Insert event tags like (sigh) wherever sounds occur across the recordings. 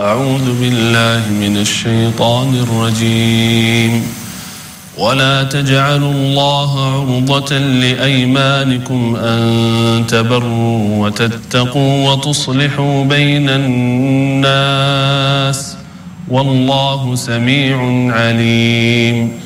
أعوذ بالله من الشيطان الرجيم. ولا تجعلوا الله عرضة لأيمانكم أن تبروا وتتقوا وتصلحوا بين الناس. والله سميع عليم.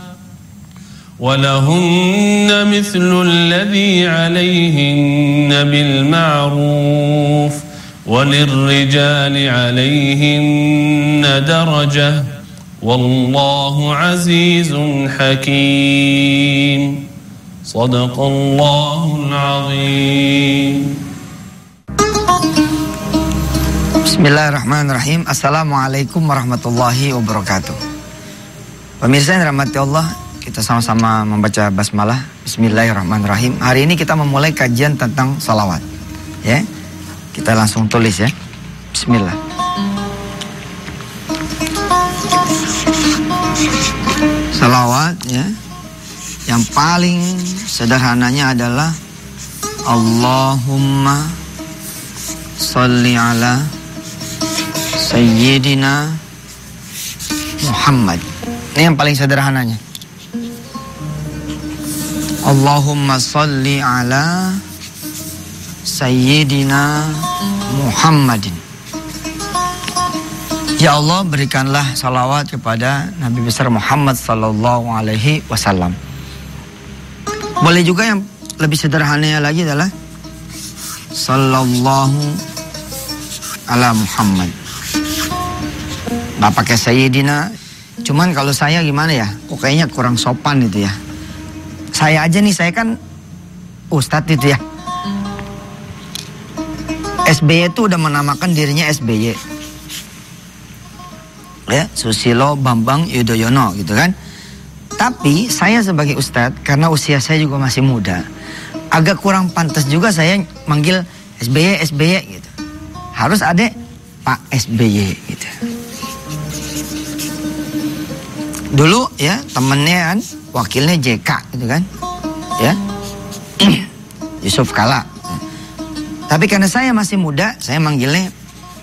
ولهن مثل الذي عليهن بالمعروف وللرجال عليهن درجة والله عزيز حكيم صدق الله العظيم Bismillahirrahmanirrahim Assalamualaikum warahmatullahi wabarakatuh Pemirsa yang dirahmati Allah kita sama-sama membaca basmalah. Bismillahirrahmanirrahim. Hari ini kita memulai kajian tentang salawat. Ya, kita langsung tulis ya. Bismillah. Salawat ya. Yang paling sederhananya adalah Allahumma salli ala Sayyidina Muhammad. Ini yang paling sederhananya. Allahumma salli ala Sayyidina Muhammadin. Ya Allah berikanlah salawat kepada Nabi besar Muhammad Sallallahu Alaihi Wasallam. Boleh juga yang lebih sederhana lagi adalah Sallallahu ala Muhammad. Nggak pakai Sayyidina. Cuman kalau saya gimana ya? Kok kayaknya kurang sopan itu ya saya aja nih, saya kan ustadz itu ya. SBY itu udah menamakan dirinya SBY. Ya, Susilo Bambang Yudhoyono gitu kan. Tapi saya sebagai ustadz, karena usia saya juga masih muda, agak kurang pantas juga saya manggil SBY, SBY gitu. Harus ada Pak SBY gitu. Dulu ya temennya kan wakilnya JK gitu kan. Ya. (clears throat) Yusuf Kala. Tapi karena saya masih muda saya manggilnya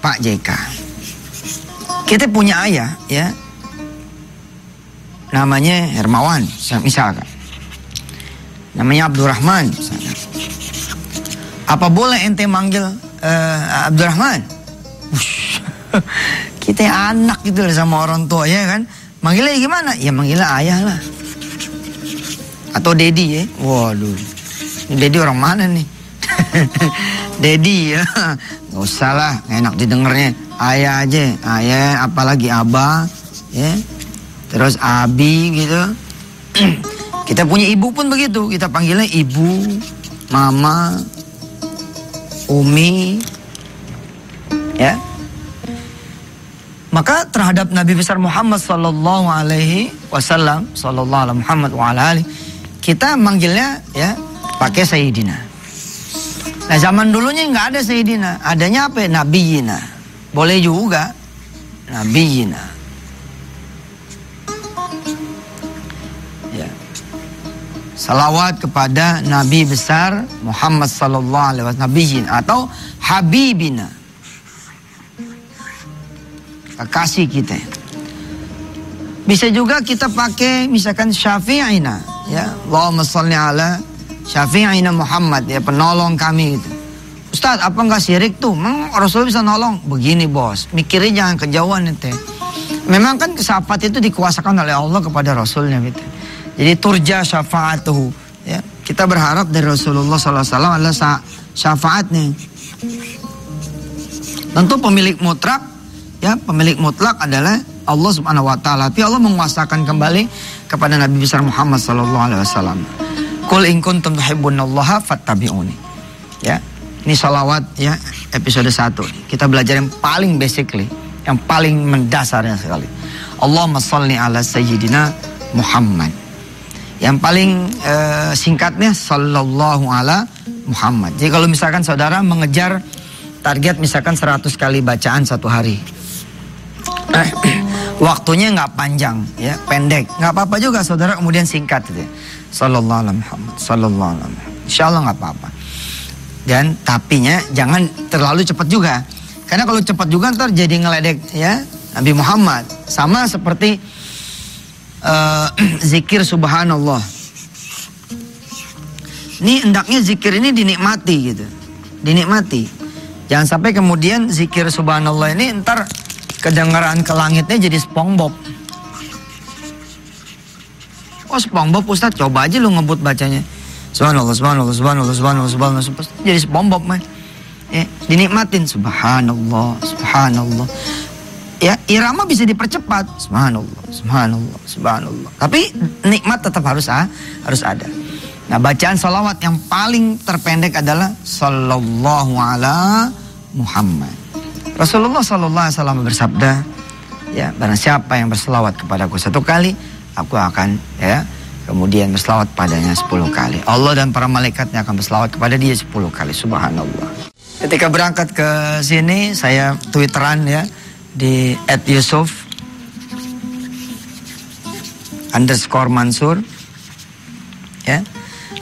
Pak JK kita punya ayah ya. Namanya Hermawan misalkan. Namanya Abdurrahman misalnya. apa boleh ente manggil uh, Abdurrahman? (laughs) Kita anak gitu sama orang tua ya kan? Manggilnya gimana? Ya manggilnya ayah lah atau Dedi ya. Waduh. Dedi orang mana nih? (laughs) Dedi ya. Gak usah lah, enak didengarnya. Ayah aja, ayah apalagi abah, ya. Terus abi gitu. (clears throat) kita punya ibu pun begitu, kita panggilnya ibu, mama, umi, ya. Maka terhadap Nabi besar Muhammad sallallahu alaihi wasallam, sallallahu alaihi Muhammad wa alaihi kita manggilnya ya pakai Sayyidina. Nah zaman dulunya nggak ada Sayyidina, adanya apa? Nabiyina. Boleh juga Nabiyina. Ya. Salawat kepada Nabi besar Muhammad sallallahu alaihi wasallam Nabiyin atau Habibina. Kekasih kita. Bisa juga kita pakai misalkan syafi'ina. Ya, Allahumma salli ala syafi'ina Muhammad. Ya, penolong kami gitu. Ustaz, apa enggak syirik tuh? Memang Rasul bisa nolong. Begini bos, mikirnya jangan kejauhan itu. Memang kan syafaat itu dikuasakan oleh Allah kepada Rasulnya gitu. Jadi turja syafaatuhu. Ya, kita berharap dari Rasulullah SAW adalah syafaatnya. Tentu pemilik mutlak, ya pemilik mutlak adalah Allah Subhanahu Wa Taala. Tapi Allah menguasakan kembali kepada Nabi besar Muhammad Sallallahu Alaihi Wasallam. Kul in kuntum tuhibbunallaha fattabi'uni. Ya, ini salawat ya episode 1. Kita belajar yang paling basically, yang paling mendasarnya sekali. Allahumma salli ala sayyidina Muhammad. Yang paling uh, singkatnya sallallahu ala Muhammad. Jadi kalau misalkan saudara mengejar target misalkan 100 kali bacaan satu hari. Eh, waktunya nggak panjang ya, pendek. nggak apa-apa juga saudara kemudian singkat gitu ya. Sallallahu ala Muhammad, sallallahu ala Muhammad. Insya Allah nggak apa-apa. Dan tapinya jangan terlalu cepat juga. Karena kalau cepat juga ntar jadi ngeledek ya Nabi Muhammad. Sama seperti uh, (clears throat) zikir subhanallah. Ini hendaknya zikir ini dinikmati gitu. Dinikmati. Jangan sampai kemudian zikir subhanallah ini ntar kedengaran ke langitnya jadi SpongeBob. Oh SpongeBob Ustaz coba aja lu ngebut bacanya. Subhanallah, subhanallah, subhanallah, subhanallah, subhanallah, subhanallah. Jadi SpongeBob mah. Ya, dinikmatin subhanallah, subhanallah. Ya, irama bisa dipercepat. Subhanallah, subhanallah, subhanallah. Tapi nikmat tetap harus ah, harus ada. Nah, bacaan salawat yang paling terpendek adalah sallallahu ala Muhammad. Rasulullah sallallahu alaihi wasallam bersabda, ya, barang siapa yang berselawat kepadaku satu kali, aku akan ya Kemudian berselawat padanya 10 kali. Allah dan para malaikatnya akan berselawat kepada dia 10 kali. Subhanallah. Ketika berangkat ke sini, saya twitteran ya di Yusuf underscore Mansur. Ya,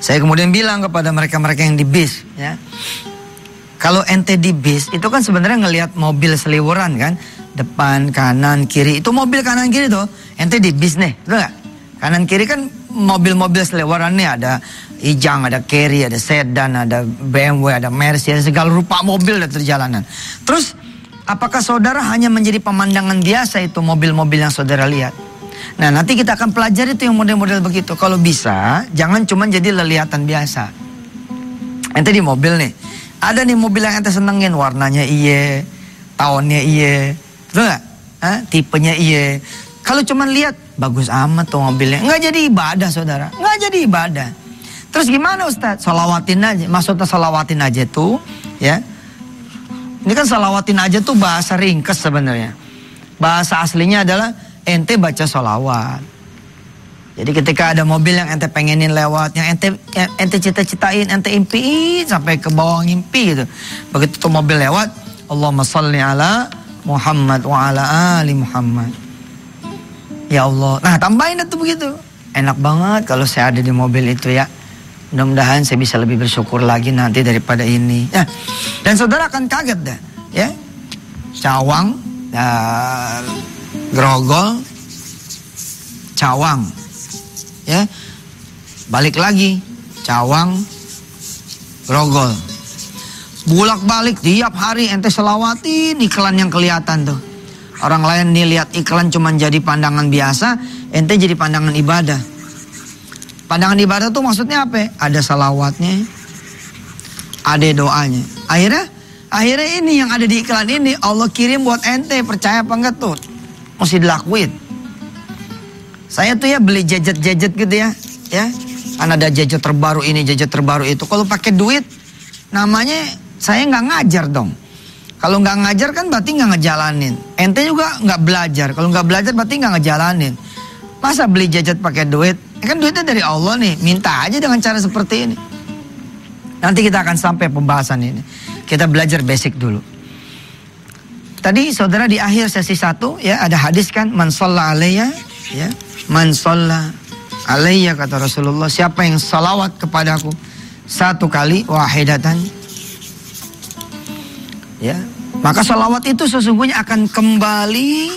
saya kemudian bilang kepada mereka-mereka yang di bis, ya, kalau ente di bis itu kan sebenarnya ngelihat mobil seliwuran kan, depan, kanan, kiri itu mobil kanan kiri tuh, ente di bis nih, betul gak? Kanan kiri kan mobil-mobil selewaran nih ada Ijang, ada Carry, ada sedan, ada BMW, ada Mercy, ada segala rupa mobil di jalanan. Terus apakah saudara hanya menjadi pemandangan biasa itu mobil-mobil yang saudara lihat? Nah nanti kita akan pelajari itu yang model-model begitu. Kalau bisa jangan cuma jadi lelihatan biasa. Ente di mobil nih. Ada nih mobil yang ente senengin warnanya iye, tahunnya iye. Betul gak? Tipenya iye. Kalau cuma lihat bagus amat tuh mobilnya. Nggak jadi ibadah saudara. Nggak jadi ibadah. Terus gimana Ustadz? Salawatin aja. Maksudnya salawatin aja tuh ya. Ini kan salawatin aja tuh bahasa ringkes sebenarnya. Bahasa aslinya adalah ente baca salawat. Jadi ketika ada mobil yang ente pengenin lewat, yang ente yang ente cita-citain, ente impiin sampai ke bawah ngimpi gitu. Begitu tuh mobil lewat, Allahumma salli ala Muhammad wa ala ali Muhammad. Ya Allah. Nah tambahin itu begitu. Enak banget kalau saya ada di mobil itu ya. Mudah-mudahan saya bisa lebih bersyukur lagi nanti daripada ini. Ya. Dan saudara akan kaget deh. Ya. Cawang. Ya, grogol. Cawang. Ya. Balik lagi. Cawang. Grogol. Bulak balik tiap hari ente selawatin iklan yang kelihatan tuh. Orang lain nih lihat iklan cuma jadi pandangan biasa, ente jadi pandangan ibadah. Pandangan ibadah tuh maksudnya apa? Ada salawatnya, ada doanya. Akhirnya, akhirnya ini yang ada di iklan ini Allah kirim buat ente, percaya apa enggak tuh? Mesti dilakuin. Saya tuh ya beli jajet-jajet gitu ya, ya. Kan ada jajet terbaru ini, jajet terbaru itu. Kalau pakai duit, namanya saya nggak ngajar dong. Kalau nggak ngajar kan berarti nggak ngejalanin. Ente juga nggak belajar. Kalau nggak belajar berarti nggak ngejalanin. Masa beli jajet pakai duit? Ya kan duitnya dari Allah nih. Minta aja dengan cara seperti ini. Nanti kita akan sampai pembahasan ini. Kita belajar basic dulu. Tadi saudara di akhir sesi satu ya ada hadis kan man alaiya ya man alaiya kata Rasulullah siapa yang salawat kepadaku satu kali wahidatan Ya, maka salawat itu sesungguhnya akan kembali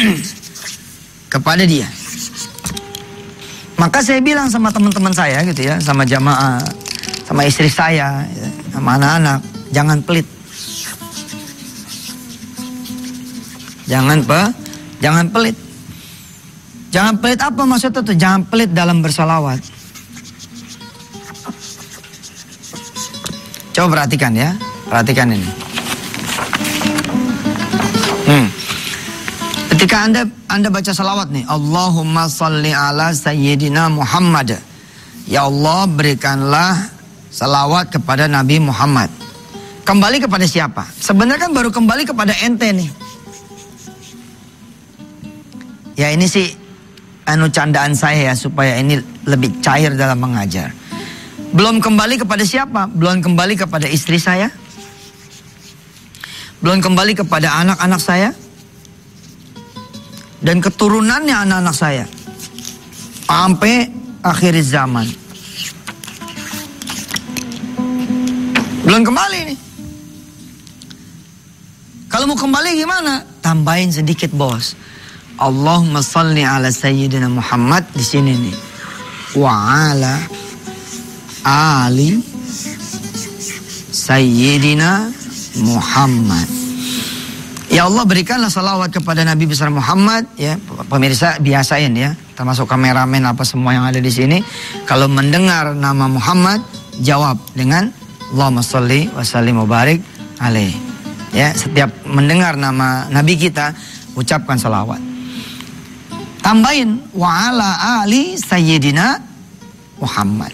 (clears throat) kepada dia. Maka saya bilang sama teman-teman saya gitu ya, sama jamaah, sama istri saya, ya, sama anak-anak, jangan pelit. Jangan pe, jangan pelit. Jangan pelit apa maksudnya tuh? Jangan pelit dalam bersalawat. Coba perhatikan ya, perhatikan ini. Hmm. Ketika anda anda baca salawat nih, Allahumma salli ala sayyidina Muhammad. Ya Allah berikanlah salawat kepada Nabi Muhammad. Kembali kepada siapa? Sebenarnya kan baru kembali kepada ente nih. Ya ini sih anu candaan saya ya supaya ini lebih cair dalam mengajar. Belum kembali kepada siapa? Belum kembali kepada istri saya? Belum kembali kepada anak-anak saya? Dan keturunannya anak-anak saya. Sampai akhir zaman. Belum kembali nih. Kalau mau kembali gimana? Tambahin sedikit bos. Allahumma salli ala sayyidina Muhammad. Di sini nih. Wa ala ali sayyidina Muhammad. Ya Allah berikanlah salawat kepada Nabi besar Muhammad ya. Pemirsa biasain ya. Termasuk kameramen apa semua yang ada di sini. Kalau mendengar nama Muhammad jawab dengan Allahumma salli wa sallim barik alaih. Ya setiap mendengar nama Nabi kita ucapkan salawat Tambahin wa ala ali sayyidina Muhammad.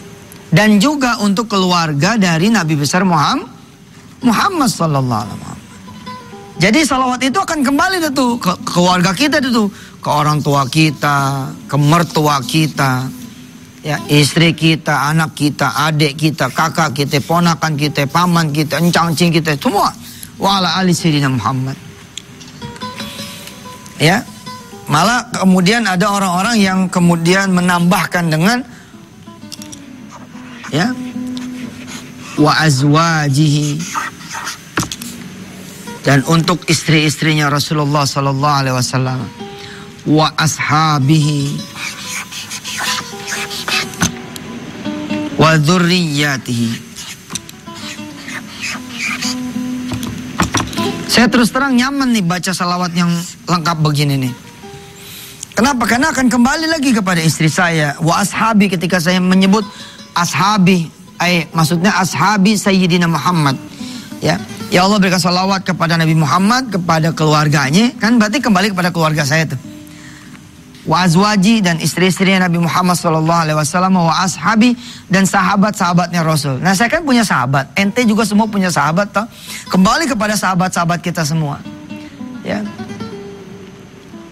Dan juga untuk keluarga dari Nabi besar Muhammad Muhammad sallallahu alaihi wasallam. Jadi salawat itu akan kembali tuh ke keluarga kita itu, ke orang tua kita, ke mertua kita, ya istri kita, anak kita, adik kita, kakak kita, ponakan kita, paman kita, encang-encing kita, semua. Wa ala ali sayyidina Muhammad. Ya, Malah kemudian ada orang-orang yang kemudian menambahkan dengan ya wa azwajihi. Dan untuk istri-istrinya Rasulullah sallallahu alaihi wasallam wa ashabihi. Wa dzurriyyatihi. Saya terus terang nyaman nih baca salawat yang lengkap begini nih. Kenapa? Karena akan kembali lagi kepada istri saya. Wa ashabi ketika saya menyebut ashabi. Ay, maksudnya ashabi Sayyidina Muhammad. Ya. Ya Allah berikan salawat kepada Nabi Muhammad, kepada keluarganya. Kan berarti kembali kepada keluarga saya tuh. Wa azwaji dan istri-istrinya Nabi Muhammad Wasallam wa ashabi dan sahabat-sahabatnya Rasul. Nah saya kan punya sahabat, ente juga semua punya sahabat toh. Kembali kepada sahabat-sahabat kita semua. Ya,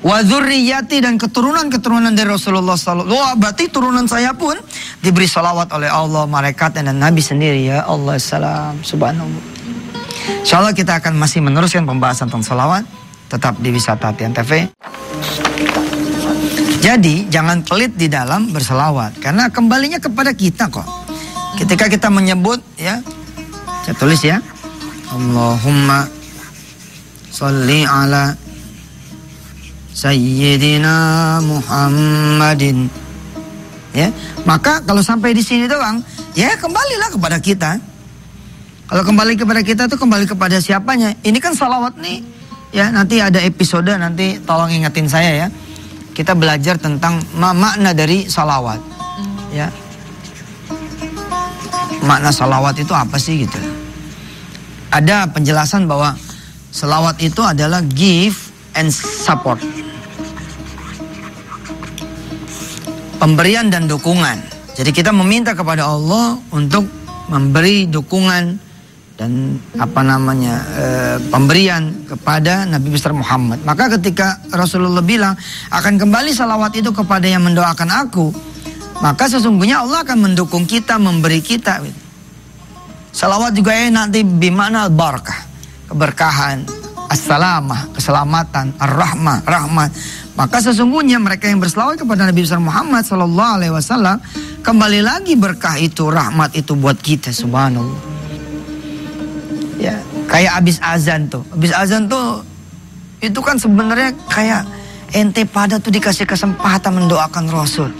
Wa dan keturunan-keturunan dari Rasulullah SAW. Wah, berarti turunan saya pun diberi salawat oleh Allah, malaikat dan Nabi sendiri ya. Allah salam, subhanallah. Insya Allah kita akan masih meneruskan pembahasan tentang salawat. Tetap di Wisata Tian TV. Jadi jangan pelit di dalam berselawat. Karena kembalinya kepada kita kok. Ketika kita menyebut ya. Saya tulis ya. Allahumma salli ala Sayyidina Muhammadin. Ya, maka kalau sampai di sini doang, ya kembalilah kepada kita. Kalau kembali kepada kita tuh kembali kepada siapanya. Ini kan salawat nih. Ya, nanti ada episode nanti tolong ingetin saya ya. Kita belajar tentang makna dari salawat. Ya. Makna salawat itu apa sih gitu. Ada penjelasan bahwa salawat itu adalah give and support. Pemberian dan dukungan. Jadi kita meminta kepada Allah untuk memberi dukungan dan apa namanya e, pemberian kepada Nabi besar Muhammad. Maka ketika Rasulullah bilang akan kembali salawat itu kepada yang mendoakan aku, maka sesungguhnya Allah akan mendukung kita, memberi kita. Salawat juga ya nanti bimana barakah, keberkahan, assalamah, keselamatan, ar-rahmah, rahmat. Maka sesungguhnya mereka yang berselawat kepada Nabi besar Muhammad Sallallahu Alaihi Wasallam kembali lagi berkah itu, rahmat itu buat kita, subhanallah. Kayak abis azan tuh. Abis azan tuh itu kan sebenarnya kayak ente pada tuh dikasih kesempatan mendoakan Rasul.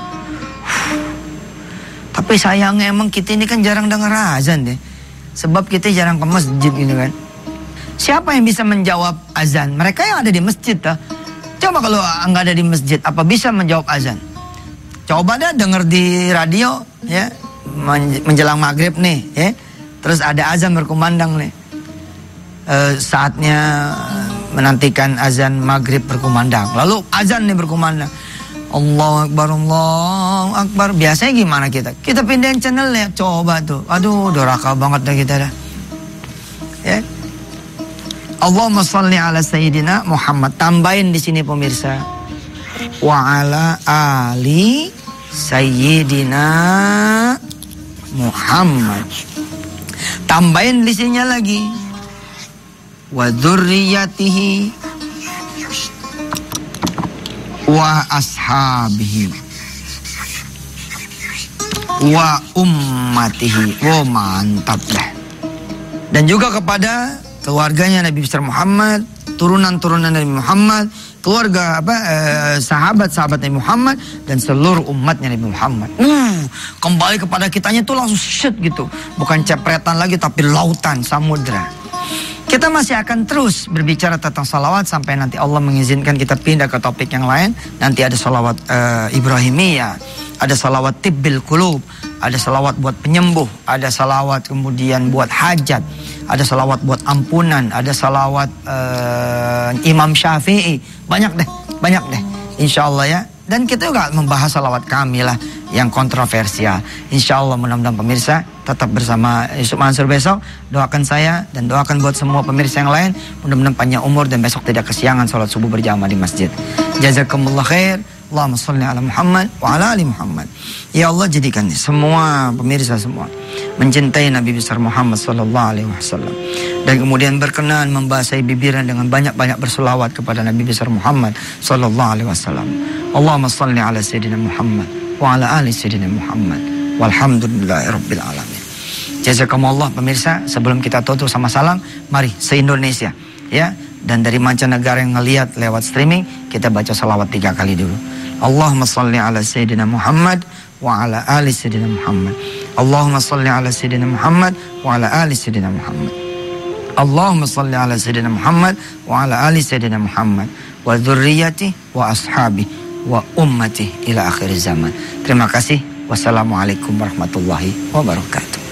Tapi sayangnya emang kita ini kan jarang dengar azan deh. Sebab kita jarang ke masjid gitu kan. Siapa yang bisa menjawab azan? Mereka yang ada di masjid tuh. Coba kalau nggak ada di masjid, apa bisa menjawab azan? Coba dah dengar di radio ya menjelang maghrib nih ya. Terus ada azan berkumandang nih. E, saatnya menantikan azan maghrib berkumandang. Lalu azan nih berkumandang. Allah Akbar, Allah Akbar. Biasanya gimana kita? Kita pindahin channel ya, coba tuh. Aduh, doraka banget dah kita dah. Ya. Allahumma salli ala Sayyidina Muhammad. Tambahin di sini pemirsa. Wa ala ali Sayyidina Muhammad. Tambahin di sini lagi. Wa dzurriyyatihi wa ashabihi wa ummatihi. Oh mantap dah. Dan juga kepada keluarganya Nabi besar Muhammad, turunan-turunan Nabi Muhammad, keluarga apa eh, sahabat-sahabat Nabi Muhammad dan seluruh umatnya Nabi Muhammad. Uh, kembali kepada kitanya tuh langsung shit gitu. Bukan cepretan lagi tapi lautan samudra. Kita masih akan terus berbicara tentang salawat sampai nanti Allah mengizinkan kita pindah ke topik yang lain. Nanti ada salawat uh, Ibrahimiyah, ada salawat tibbil kulub, ada salawat buat penyembuh, ada salawat kemudian buat hajat, ada salawat buat ampunan, ada salawat uh, Imam Syafi'i. Banyak deh, banyak deh. Insya Allah ya. Dan kita juga membahas salawat kami lah yang kontroversial. Insya Allah mudah-mudahan pemirsa tetap bersama Yusuf Mansur besok. Doakan saya dan doakan buat semua pemirsa yang lain. Mudah-mudahan panjang umur dan besok tidak kesiangan sholat subuh berjamaah di masjid. Jazakumullah khair. Allahumma salli ala Muhammad wa ala ali Muhammad. Ya Allah jadikan semua pemirsa semua mencintai Nabi besar Muhammad sallallahu alaihi wasallam dan kemudian berkenan membasahi bibirnya dengan banyak-banyak berselawat kepada Nabi besar Muhammad sallallahu alaihi wasallam. Allahumma salli ala sayyidina Muhammad wa ala ali sayyidina Muhammad. Walhamdulillahirabbil alamin. Jazakumullah pemirsa, sebelum kita tutup sama salam, mari se-Indonesia ya dan dari mancanegara yang ngelihat lewat streaming kita baca salawat tiga kali dulu. Allahumma salli ala Sayyidina Muhammad wa ala ali Sayyidina Muhammad. Allahumma salli ala Sayyidina Muhammad wa ala ali Sayyidina Muhammad. Allahumma salli ala Sayyidina Muhammad wa ala ali Sayyidina Muhammad wa dzurriyyati wa ashabi wa ummati ila akhir zaman. Terima kasih. Wassalamualaikum warahmatullahi wabarakatuh.